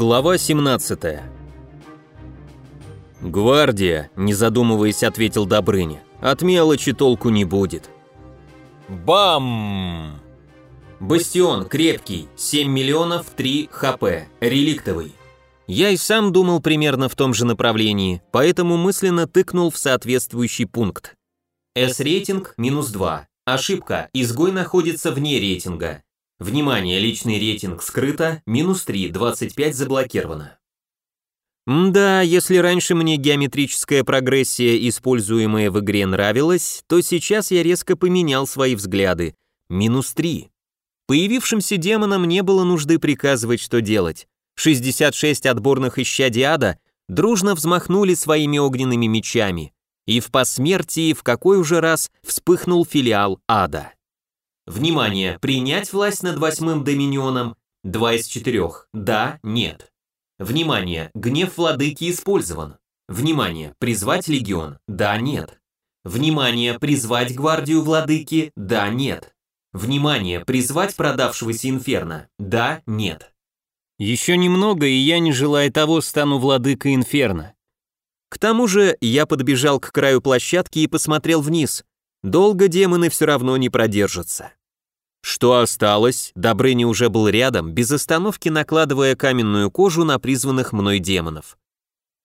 Глава 17 «Гвардия», — не задумываясь, ответил Добрыня. «От мелочи толку не будет». Бам! Бастион крепкий, 7 миллионов 3 хп, реликтовый. Я и сам думал примерно в том же направлении, поэтому мысленно тыкнул в соответствующий пункт. С-рейтинг минус 2. Ошибка, изгой находится вне рейтинга. Внимание, личный рейтинг скрыто, минус 3, 25 заблокировано. Да, если раньше мне геометрическая прогрессия, используемая в игре, нравилась, то сейчас я резко поменял свои взгляды. Минус 3. Появившимся демонам не было нужды приказывать, что делать. 66 отборных исчадий ада дружно взмахнули своими огненными мечами, и в посмертии в какой уже раз вспыхнул филиал ада. Внимание, принять власть над восьмым доминионом 2 из 4. Да, нет. Внимание, гнев владыки использован. Внимание, призвать легион? Да, нет. Внимание, призвать гвардию владыки? Да, нет. Внимание, призвать продавшегося инферно? Да, нет. Еще немного, и я, не желая того, стану владыкой инферно. К тому же я подбежал к краю площадки и посмотрел вниз. Долго демоны все равно не продержатся. Что осталось? Добрыня уже был рядом, без остановки накладывая каменную кожу на призванных мной демонов.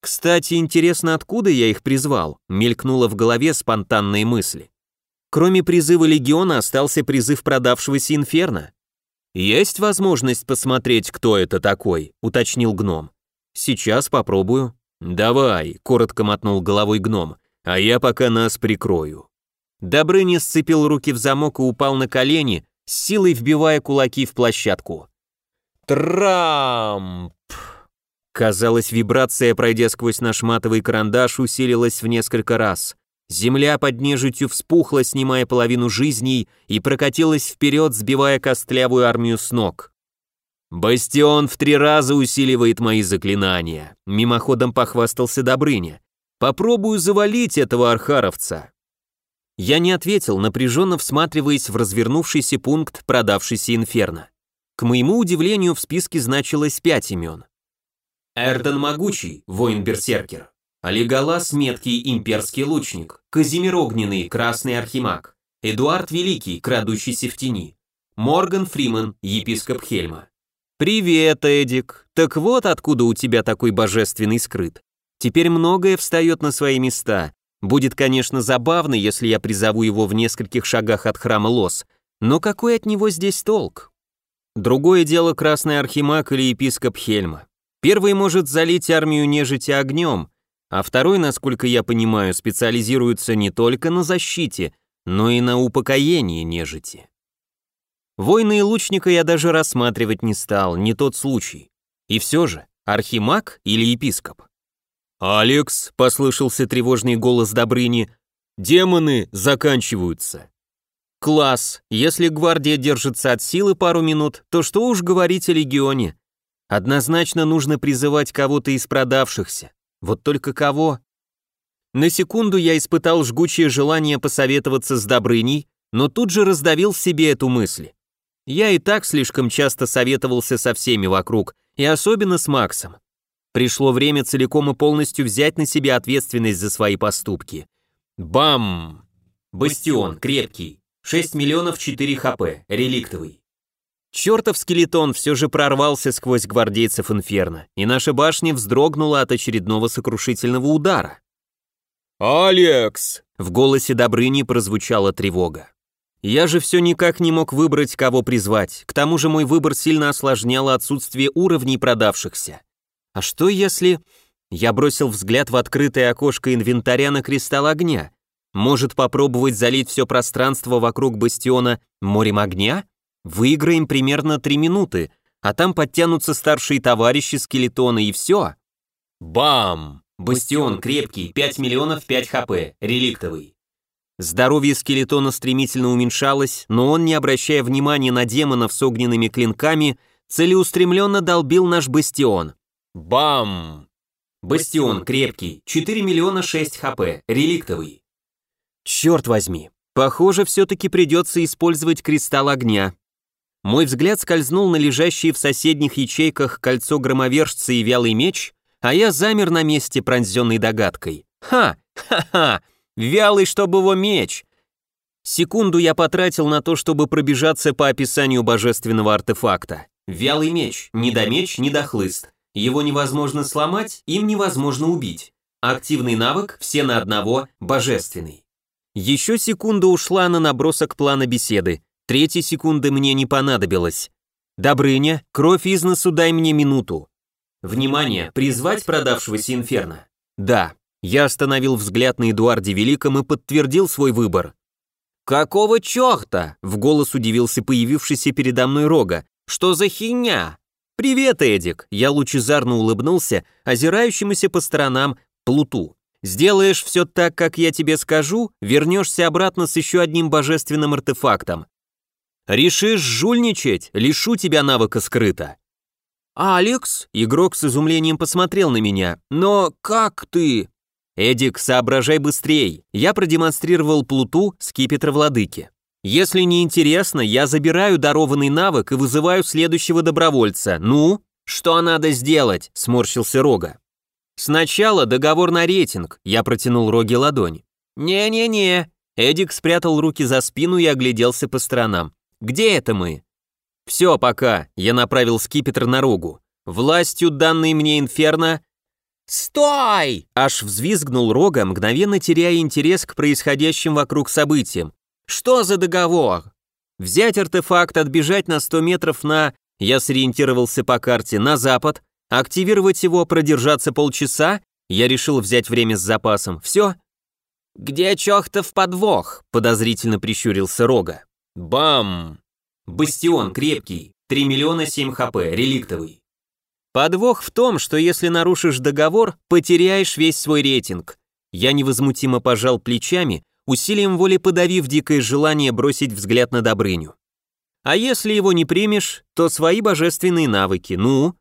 Кстати, интересно, откуда я их призвал? Мелькнула в голове спонтанные мысли. Кроме призыва легиона остался призыв продавшегося инферно. Есть возможность посмотреть, кто это такой, уточнил гном. Сейчас попробую. Давай, коротко мотнул головой гном, а я пока нас прикрою. Добрыня сцепил руки в замок и упал на колени, силой вбивая кулаки в площадку. Трамп! Казалось, вибрация, пройдя сквозь наш матовый карандаш, усилилась в несколько раз. Земля под нежитью вспухла, снимая половину жизней, и прокатилась вперед, сбивая костлявую армию с ног. «Бастион в три раза усиливает мои заклинания», — мимоходом похвастался Добрыня. «Попробую завалить этого архаровца». Я не ответил, напряженно всматриваясь в развернувшийся пункт продавшийся инферно. К моему удивлению, в списке значилось пять имен. Эрден Могучий, воин-берсеркер. Олеголас Меткий, имперский лучник. Казимир Огненный, красный архимаг. Эдуард Великий, крадущийся в тени. Морган Фриман, епископ Хельма. «Привет, Эдик. Так вот откуда у тебя такой божественный скрыт. Теперь многое встает на свои места, Будет, конечно, забавно, если я призову его в нескольких шагах от храма Лос, но какой от него здесь толк? Другое дело Красный Архимаг или епископ Хельма. Первый может залить армию нежити огнем, а второй, насколько я понимаю, специализируется не только на защите, но и на упокоении нежити. Войны и лучника я даже рассматривать не стал, не тот случай. И все же, архимаг или епископ? «Алекс», — послышался тревожный голос Добрыни, — «демоны заканчиваются». «Класс, если гвардия держится от силы пару минут, то что уж говорить о легионе. Однозначно нужно призывать кого-то из продавшихся. Вот только кого?» На секунду я испытал жгучее желание посоветоваться с Добрыней, но тут же раздавил себе эту мысль. Я и так слишком часто советовался со всеми вокруг, и особенно с Максом. Пришло время целиком и полностью взять на себя ответственность за свои поступки. Бам! Бастион, крепкий. 6 миллионов 4 хп, реликтовый. Чертов скелетон все же прорвался сквозь гвардейцев Инферно, и наша башня вздрогнула от очередного сокрушительного удара. «Алекс!» — в голосе Добрыни прозвучала тревога. Я же все никак не мог выбрать, кого призвать, к тому же мой выбор сильно осложняло отсутствие уровней продавшихся. А что если... Я бросил взгляд в открытое окошко инвентаря на кристалл огня. Может попробовать залить все пространство вокруг бастиона морем огня? Выиграем примерно три минуты, а там подтянутся старшие товарищи скелетоны и все. Бам! Бастион крепкий, 5 миллионов 5 хп, реликтовый. Здоровье скелетона стремительно уменьшалось, но он, не обращая внимания на демонов с огненными клинками, целеустремленно долбил наш бастион. Бам! Бастион крепкий, 4 миллиона 6 хп, реликтовый. Черт возьми, похоже, все-таки придется использовать кристалл огня. Мой взгляд скользнул на лежащие в соседних ячейках кольцо громовержца и вялый меч, а я замер на месте, пронзенной догадкой. Ха! Ха-ха! Вялый, чтобы его меч! Секунду я потратил на то, чтобы пробежаться по описанию божественного артефакта. Вялый меч, ни до Его невозможно сломать, им невозможно убить. Активный навык, все на одного, божественный. Еще секунда ушла на набросок плана беседы, третьей секунды мне не понадобилось. Добрыня, кровь из носу дай мне минуту. Внимание, призвать продавшегося инферно. Да, я остановил взгляд на Эдуарде Великом и подтвердил свой выбор. «Какого чёрта?» — в голос удивился появившийся передо мной Рога. «Что за хиня?» «Привет, Эдик!» — я лучезарно улыбнулся, озирающемуся по сторонам Плуту. «Сделаешь все так, как я тебе скажу, вернешься обратно с еще одним божественным артефактом. Решишь жульничать, лишу тебя навыка скрыто». «Алекс?» — игрок с изумлением посмотрел на меня. «Но как ты?» «Эдик, соображай быстрей!» Я продемонстрировал плуту скипетра владыки. «Если не интересно, я забираю дарованный навык и вызываю следующего добровольца. Ну, что надо сделать?» – сморщился Рога. «Сначала договор на рейтинг», – я протянул Роге ладонь. «Не-не-не», – Эдик спрятал руки за спину и огляделся по сторонам. «Где это мы?» «Все, пока», – я направил скипетр на Рогу. «Властью, данной мне инферно, «Стой!» Аж взвизгнул Рога, мгновенно теряя интерес к происходящим вокруг событиям. «Что за договор?» «Взять артефакт, отбежать на 100 метров на...» Я сориентировался по карте на запад, активировать его, продержаться полчаса, я решил взять время с запасом. Все? «Где чёртов подвох?» — подозрительно прищурился Рога. «Бам!» «Бастион крепкий, 3 миллиона 7 хп, реликтовый. Подвох в том, что если нарушишь договор, потеряешь весь свой рейтинг. Я невозмутимо пожал плечами, усилием воли подавив дикое желание бросить взгляд на Добрыню. А если его не примешь, то свои божественные навыки, ну...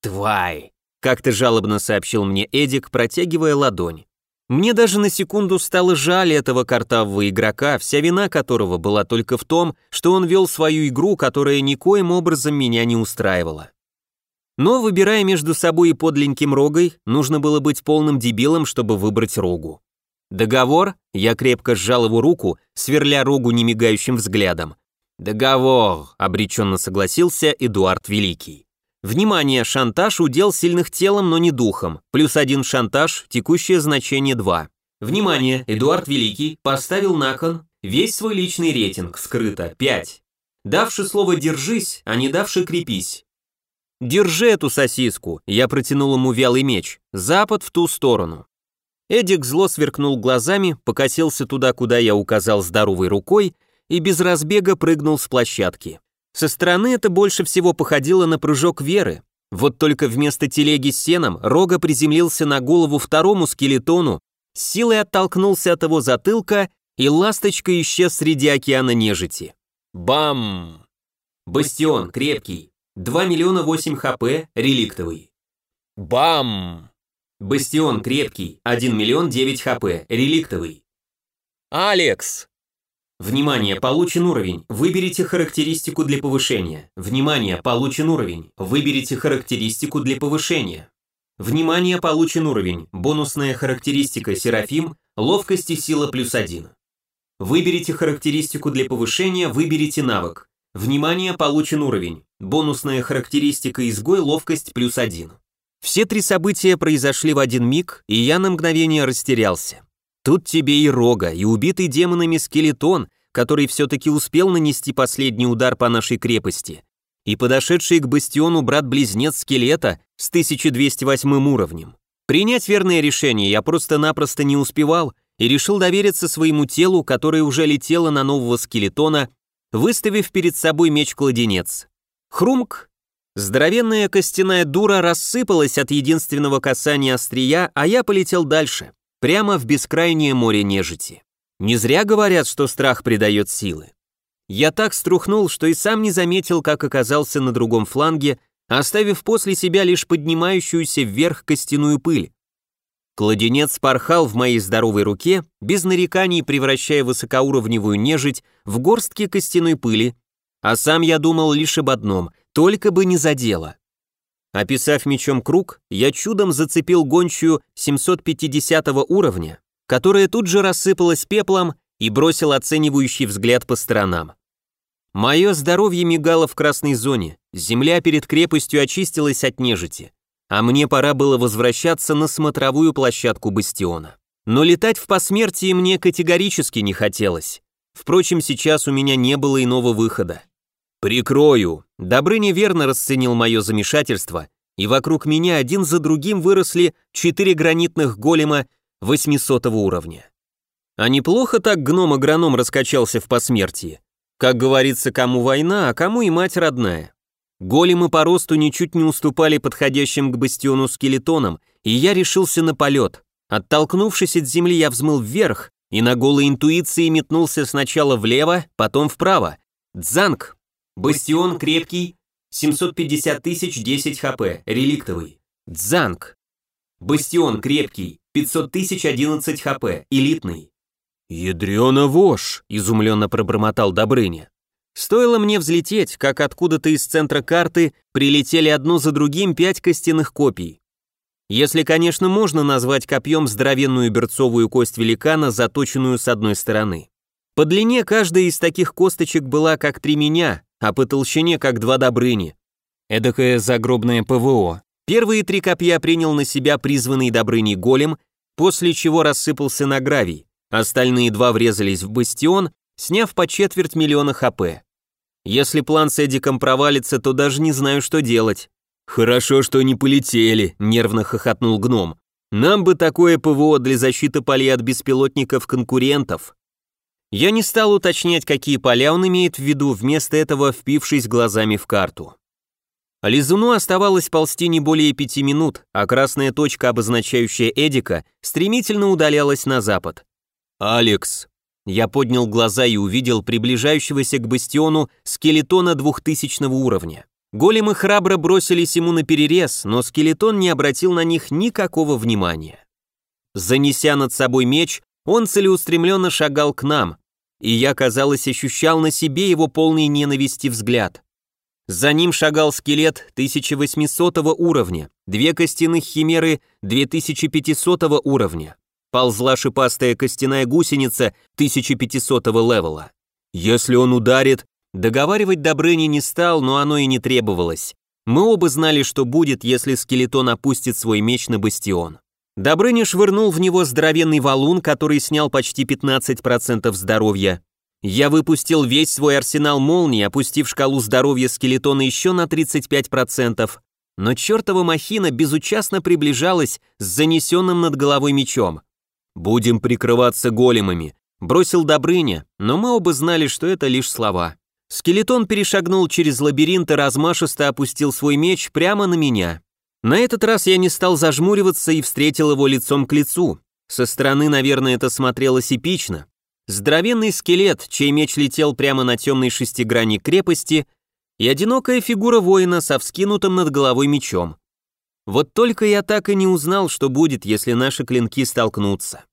Твай! Как-то жалобно сообщил мне Эдик, протягивая ладонь. Мне даже на секунду стало жаль этого картавого игрока, вся вина которого была только в том, что он вел свою игру, которая никоим образом меня не устраивала. Но, выбирая между собой и подленьким рогой, нужно было быть полным дебилом, чтобы выбрать рогу. Договор? Я крепко сжал его руку, сверля рогу немигающим взглядом. Договор, обреченно согласился Эдуард Великий. Внимание, шантаж удел сильных телом, но не духом. Плюс один шантаж, текущее значение 2. Внимание, Эдуард Великий поставил на кон весь свой личный рейтинг, скрыто, 5. Давши слово «держись», а не давши «крепись», «Держи эту сосиску!» Я протянул ему вялый меч. «Запад в ту сторону!» Эдик зло сверкнул глазами, покосился туда, куда я указал здоровой рукой, и без разбега прыгнул с площадки. Со стороны это больше всего походило на прыжок веры. Вот только вместо телеги с сеном Рога приземлился на голову второму скелетону, силой оттолкнулся от его затылка, и ласточка исчез среди океана нежити. Бам! Бастион крепкий, 2 миллиона 8 хп, реликтовый. Бам! Бастион крепкий, 1 миллион 9 хп, реликтовый. Алекс! Внимание, получен уровень. Выберите характеристику для повышения. Внимание, получен уровень. Выберите характеристику для повышения. Внимание, получен уровень. Бонусная характеристика Серафим, ловкость и сила плюс 1. Выберите характеристику для повышения, выберите навык. Внимание, получен уровень. Бонусная характеристика изгой, ловкость плюс один. Все три события произошли в один миг, и я на мгновение растерялся. Тут тебе и рога, и убитый демонами скелетон, который все-таки успел нанести последний удар по нашей крепости, и подошедший к бастиону брат-близнец скелета с 1208 уровнем. Принять верное решение я просто-напросто не успевал и решил довериться своему телу, которое уже летело на нового скелетона выставив перед собой меч-кладенец. Хрумк! Здоровенная костяная дура рассыпалась от единственного касания острия, а я полетел дальше, прямо в бескрайнее море нежити. Не зря говорят, что страх придает силы. Я так струхнул, что и сам не заметил, как оказался на другом фланге, оставив после себя лишь поднимающуюся вверх костяную пыль. Кладенец порхал в моей здоровой руке, без нареканий превращая высокоуровневую нежить в горстки костяной пыли, а сам я думал лишь об одном, только бы не задело. Описав мечом круг, я чудом зацепил гончую 750 уровня, которая тут же рассыпалась пеплом и бросил оценивающий взгляд по сторонам. Мое здоровье мигало в красной зоне, земля перед крепостью очистилась от нежити, а мне пора было возвращаться на смотровую площадку бастиона. Но летать в посмертии мне категорически не хотелось. Впрочем, сейчас у меня не было иного выхода. «Прикрою!» Добрыня верно расценил мое замешательство, и вокруг меня один за другим выросли четыре гранитных голема 800 уровня. А неплохо так гном-агроном раскачался в посмертии. Как говорится, кому война, а кому и мать родная. Големы по росту ничуть не уступали подходящим к бастиону скелетонам, и я решился на полет. Оттолкнувшись от земли, я взмыл вверх и на голой интуиции метнулся сначала влево, потом вправо. Дзанг, Бастион крепкий, 750 тысяч 10 хп, реликтовый. Дзанг. Бастион крепкий, 500 тысяч 11 хп, элитный. «Ядрёна вошь!» – изумленно пробормотал Добрыня. Стоило мне взлететь, как откуда-то из центра карты прилетели одно за другим пять костяных копий. Если, конечно, можно назвать копьем здоровенную берцовую кость великана, заточенную с одной стороны. По длине каждая из таких косточек была как три меня, а по толщине как два Добрыни. Эдакое загробное ПВО. Первые три копья принял на себя призванный Добрыней голем, после чего рассыпался на гравий. Остальные два врезались в бастион, сняв по четверть миллиона хп. Если план с Эдиком провалится, то даже не знаю, что делать. «Хорошо, что не полетели», — нервно хохотнул гном. «Нам бы такое ПВО для защиты полей от беспилотников конкурентов». Я не стал уточнять, какие поля он имеет в виду, вместо этого впившись глазами в карту. Лизуну оставалось ползти не более пяти минут, а красная точка, обозначающая Эдика, стремительно удалялась на запад. «Алекс!» Я поднял глаза и увидел приближающегося к бастиону скелетона двухтысячного уровня. Големы храбро бросились ему на перерез, но скелетон не обратил на них никакого внимания. Занеся над собой меч, он целеустремленно шагал к нам, и я, казалось, ощущал на себе его полный ненависти взгляд. За ним шагал скелет 1800 уровня, две костяных химеры 2500 уровня. Ползла шипастая костяная гусеница 1500 левела. Если он ударит, договаривать Добрыни не стал, но оно и не требовалось. Мы оба знали, что будет, если скелетон опустит свой меч на бастион. Добрыня швырнул в него здоровенный валун, который снял почти 15% здоровья. Я выпустил весь свой арсенал молний, опустив шкалу здоровья скелетона еще на 35%, но чертова махина безучастно приближалась с занесенным над головой мечом. «Будем прикрываться големами», — бросил Добрыня, но мы оба знали, что это лишь слова. Скелетон перешагнул через лабиринт и размашисто опустил свой меч прямо на меня. На этот раз я не стал зажмуриваться и встретил его лицом к лицу. Со стороны, наверное, это смотрелось эпично. Здоровенный скелет, чей меч летел прямо на темной шестигранник крепости, и одинокая фигура воина со вскинутым над головой мечом. Вот только я так и не узнал, что будет, если наши клинки столкнутся.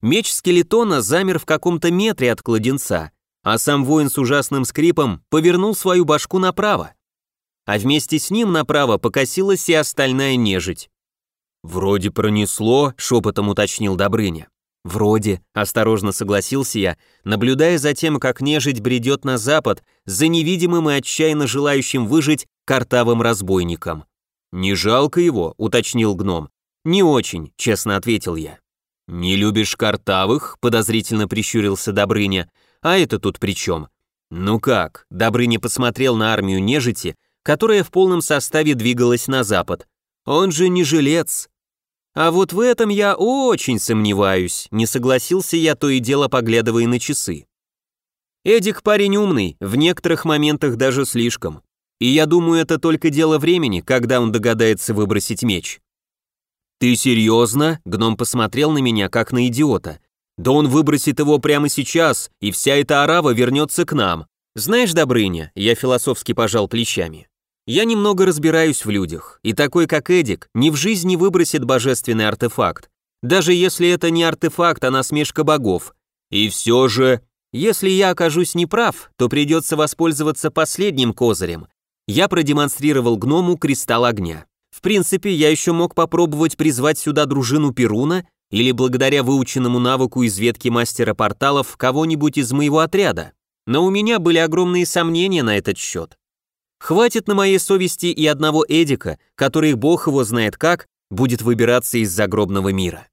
Меч скелетона замер в каком-то метре от кладенца, а сам воин с ужасным скрипом повернул свою башку направо а вместе с ним направо покосилась и остальная нежить. «Вроде пронесло», — шепотом уточнил Добрыня. «Вроде», — осторожно согласился я, наблюдая за тем, как нежить бредет на запад за невидимым и отчаянно желающим выжить картавым разбойником. «Не жалко его», — уточнил гном. «Не очень», — честно ответил я. «Не любишь картавых?» — подозрительно прищурился Добрыня. «А это тут при чем?» «Ну как?» — Добрыня посмотрел на армию нежити, которая в полном составе двигалась на запад. Он же не жилец. А вот в этом я очень сомневаюсь, не согласился я то и дело поглядывая на часы. Эдик парень умный, в некоторых моментах даже слишком. И я думаю, это только дело времени, когда он догадается выбросить меч. «Ты серьезно?» — гном посмотрел на меня, как на идиота. «Да он выбросит его прямо сейчас, и вся эта арава вернется к нам». «Знаешь, Добрыня», — я философски пожал плечами, я немного разбираюсь в людях, и такой, как Эдик, ни в жизни выбросит божественный артефакт, даже если это не артефакт, а насмешка богов. И все же... Если я окажусь неправ, то придется воспользоваться последним козырем. Я продемонстрировал гному кристалл огня. В принципе, я еще мог попробовать призвать сюда дружину Перуна или благодаря выученному навыку из ветки мастера порталов кого-нибудь из моего отряда. Но у меня были огромные сомнения на этот счет. Хватит на моей совести и одного Эдика, который бог его знает как, будет выбираться из загробного мира.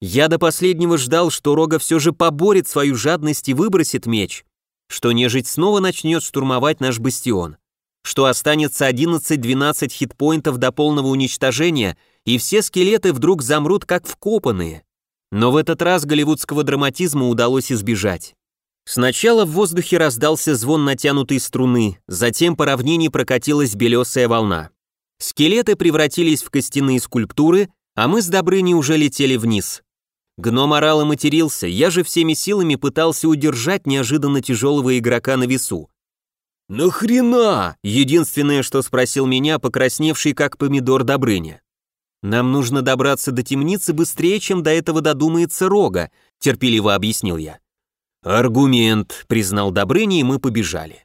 Я до последнего ждал, что Рога все же поборет свою жадность и выбросит меч, что нежить снова начнет штурмовать наш бастион, что останется 11-12 хитпоинтов до полного уничтожения, и все скелеты вдруг замрут как вкопанные. Но в этот раз голливудского драматизма удалось избежать. Сначала в воздухе раздался звон натянутой струны, затем по равнине прокатилась белесая волна. Скелеты превратились в костяные скульптуры, а мы с Добрыней уже летели вниз. Гном орал и матерился, я же всеми силами пытался удержать неожиданно тяжелого игрока на весу. «Нахрена?» — единственное, что спросил меня, покрасневший как помидор Добрыня. «Нам нужно добраться до темницы быстрее, чем до этого додумается Рога», — терпеливо объяснил я. «Аргумент», — признал Добрыня, и мы побежали.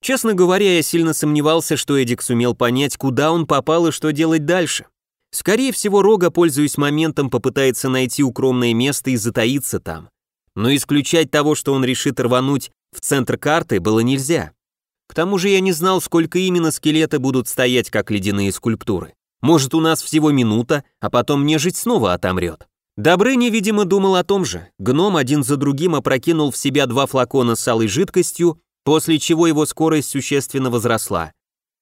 Честно говоря, я сильно сомневался, что Эдик сумел понять, куда он попал и что делать дальше. Скорее всего, Рога, пользуясь моментом, попытается найти укромное место и затаиться там. Но исключать того, что он решит рвануть в центр карты, было нельзя. К тому же я не знал, сколько именно скелеты будут стоять, как ледяные скульптуры. Может, у нас всего минута, а потом нежить снова отомрет. Добрыня, видимо, думал о том же. Гном один за другим опрокинул в себя два флакона с алой жидкостью, после чего его скорость существенно возросла.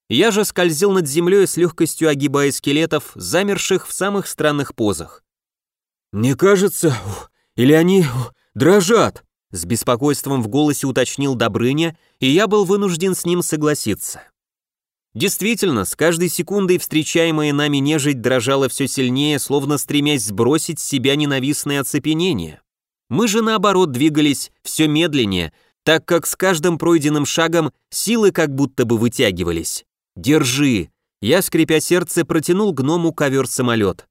Я же скользил над землей с легкостью огибая скелетов, замерших в самых странных позах. «Мне кажется, или они дрожат?» С беспокойством в голосе уточнил Добрыня, и я был вынужден с ним согласиться. Действительно, с каждой секундой встречаемая нами нежить дрожала все сильнее, словно стремясь сбросить с себя ненавистное оцепенение. Мы же наоборот двигались все медленнее, так как с каждым пройденным шагом силы как будто бы вытягивались. «Держи!» Я, скрипя сердце, протянул гному ковер-самолет.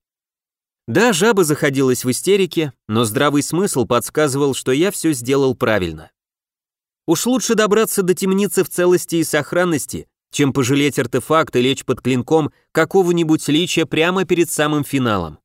Да, жаба заходилась в истерике, но здравый смысл подсказывал, что я все сделал правильно. Уж лучше добраться до темницы в целости и сохранности, чем пожалеть артефакт и лечь под клинком какого-нибудь лича прямо перед самым финалом.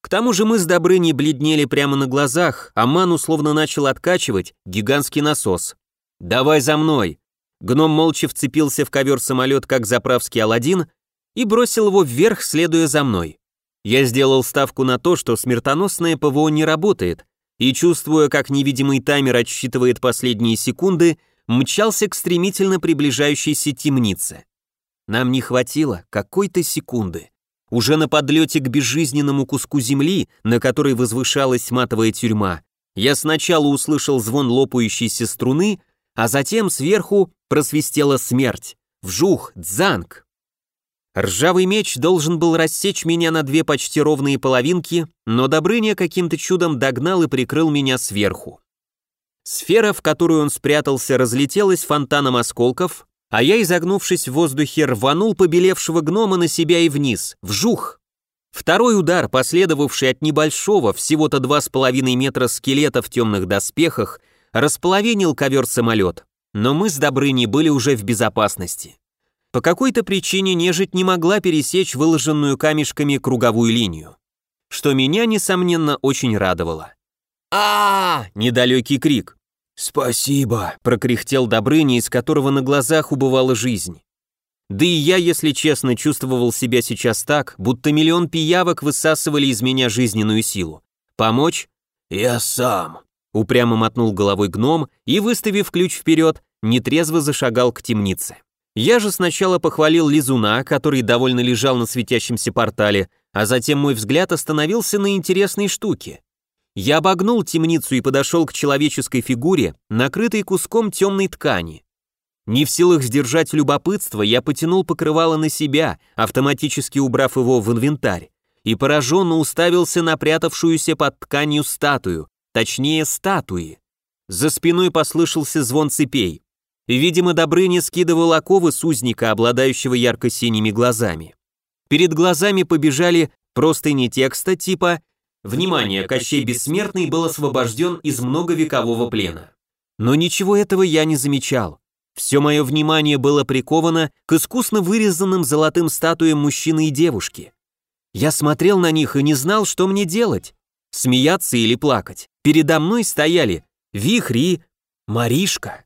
К тому же мы с Добрыней бледнели прямо на глазах, а Ман условно начал откачивать гигантский насос. «Давай за мной!» Гном молча вцепился в ковер-самолет, как заправский Аладдин, и бросил его вверх, следуя за мной. Я сделал ставку на то, что смертоносное ПВО не работает, и, чувствуя, как невидимый таймер отсчитывает последние секунды, мчался к стремительно приближающейся темнице. Нам не хватило какой-то секунды. Уже на подлете к безжизненному куску земли, на которой возвышалась матовая тюрьма, я сначала услышал звон лопающейся струны, а затем сверху просвистела смерть. Вжух, дзанг. Ржавый меч должен был рассечь меня на две почти ровные половинки, но Добрыня каким-то чудом догнал и прикрыл меня сверху. Сфера, в которую он спрятался, разлетелась фонтаном осколков, а я, изогнувшись в воздухе, рванул побелевшего гнома на себя и вниз, вжух. Второй удар, последовавший от небольшого, всего-то два с половиной метра скелета в темных доспехах, располовинил ковер-самолет, но мы с Добрыней были уже в безопасности. По какой-то причине нежить не могла пересечь выложенную камешками круговую линию, что меня, несомненно, очень радовало а, Недалекий крик. «Спасибо!» — прокряхтел Добрыня, из которого на глазах убывала жизнь. Да и я, если честно, чувствовал себя сейчас так, будто миллион пиявок высасывали из меня жизненную силу. Помочь? Я сам. Упрямо мотнул головой гном и, выставив ключ вперед, нетрезво зашагал к темнице. Я же сначала похвалил Лизуна, который довольно лежал на светящемся портале, а затем мой взгляд остановился на интересной штуке. Я обогнул темницу и подошел к человеческой фигуре, накрытой куском темной ткани. Не в силах сдержать любопытство, я потянул покрывало на себя, автоматически убрав его в инвентарь, и пораженно уставился на прятавшуюся под тканью статую, точнее статуи. За спиной послышался звон цепей. Видимо, Добрыня скидывал оковы с узника, обладающего ярко-синими глазами. Перед глазами побежали простыни текста типа Внимание, Кощей Бессмертный был освобожден из многовекового плена. Но ничего этого я не замечал. Все мое внимание было приковано к искусно вырезанным золотым статуям мужчины и девушки. Я смотрел на них и не знал, что мне делать. Смеяться или плакать. Передо мной стояли Вихри Маришка.